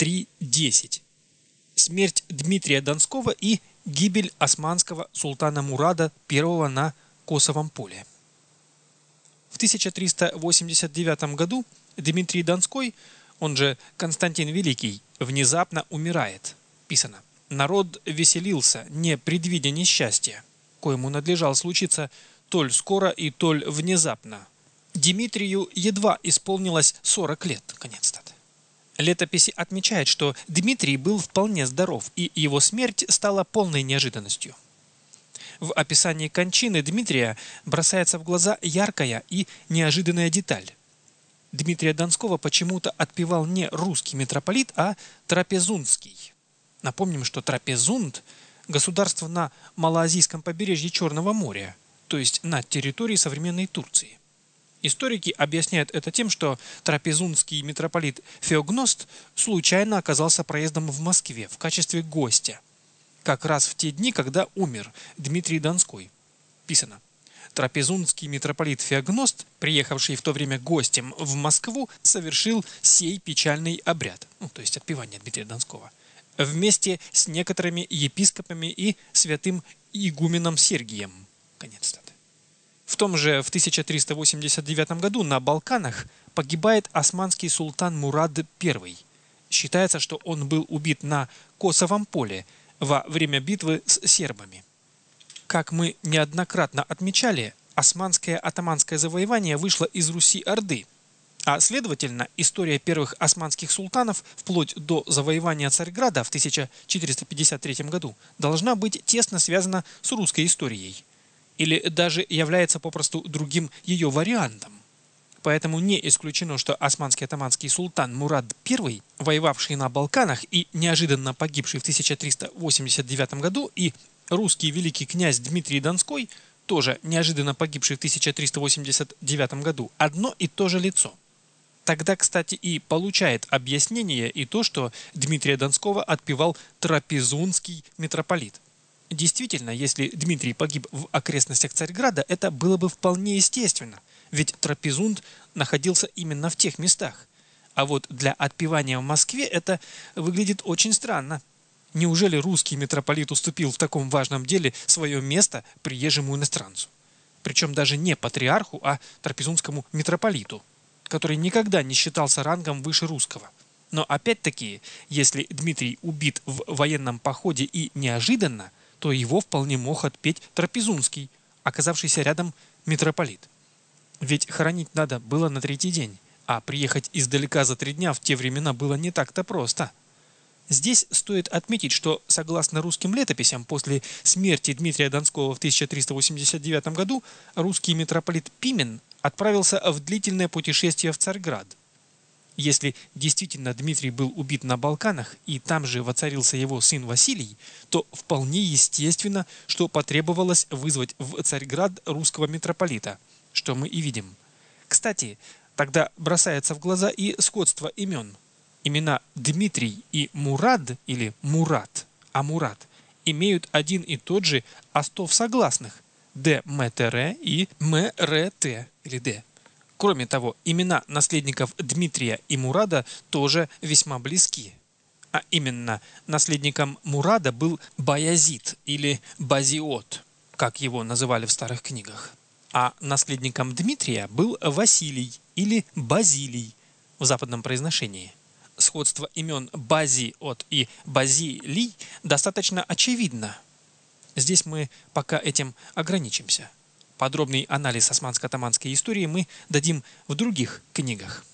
3.10. Смерть Дмитрия Донского и гибель османского султана Мурада I на Косовом поле. В 1389 году Дмитрий Донской, он же Константин Великий, внезапно умирает. Писано. Народ веселился, не предвидя несчастья, коему надлежал случиться толь скоро и толь внезапно. Дмитрию едва исполнилось 40 лет, конец статы. Летописи отмечает, что Дмитрий был вполне здоров, и его смерть стала полной неожиданностью. В описании кончины Дмитрия бросается в глаза яркая и неожиданная деталь. Дмитрия Донского почему-то отпевал не русский митрополит, а трапезунский. Напомним, что Трапезунд – государство на малоазийском побережье Черного моря, то есть на территории современной Турции. Историки объясняют это тем, что трапезунский митрополит Феогност случайно оказался проездом в Москве в качестве гостя. Как раз в те дни, когда умер Дмитрий Донской. Писано. Трапезунский митрополит Феогност, приехавший в то время гостем в Москву, совершил сей печальный обряд, ну, то есть отпевание Дмитрия Донского, вместе с некоторыми епископами и святым игуменом Сергием. Конец статы. В том же в 1389 году на Балканах погибает османский султан Мурад I. Считается, что он был убит на Косовом поле во время битвы с сербами. Как мы неоднократно отмечали, османское атаманское завоевание вышло из Руси-Орды, а следовательно, история первых османских султанов вплоть до завоевания Царьграда в 1453 году должна быть тесно связана с русской историей или даже является попросту другим ее вариантом. Поэтому не исключено, что османский атаманский султан Мурад I, воевавший на Балканах и неожиданно погибший в 1389 году, и русский великий князь Дмитрий Донской, тоже неожиданно погибший в 1389 году, одно и то же лицо. Тогда, кстати, и получает объяснение и то, что Дмитрия Донского отпевал трапезунский митрополит – Действительно, если Дмитрий погиб в окрестностях Царьграда, это было бы вполне естественно, ведь Трапезунд находился именно в тех местах. А вот для отпевания в Москве это выглядит очень странно. Неужели русский митрополит уступил в таком важном деле свое место приезжему иностранцу? Причем даже не патриарху, а трапезунскому митрополиту, который никогда не считался рангом выше русского. Но опять-таки, если Дмитрий убит в военном походе и неожиданно, то его вполне мог отпеть Трапезунский, оказавшийся рядом митрополит. Ведь хоронить надо было на третий день, а приехать издалека за три дня в те времена было не так-то просто. Здесь стоит отметить, что, согласно русским летописям, после смерти Дмитрия Донского в 1389 году русский митрополит Пимен отправился в длительное путешествие в Царьград. Если действительно Дмитрий был убит на Балканах и там же воцарился его сын Василий, то вполне естественно, что потребовалось вызвать в Царьград русского митрополита, что мы и видим. Кстати, тогда бросается в глаза и сходство имен. Имена Дмитрий и Мурад или Мурат, а Мурат имеют один и тот же остов согласных – Д, М, Т, Р и М, Р, Т или Д. Кроме того, имена наследников Дмитрия и Мурада тоже весьма близки. А именно, наследником Мурада был Баязид или Базиот, как его называли в старых книгах. А наследником Дмитрия был Василий или Базилий в западном произношении. Сходство имен Базиот и Базилий достаточно очевидно. Здесь мы пока этим ограничимся. Подробный анализ османско-атаманской истории мы дадим в других книгах.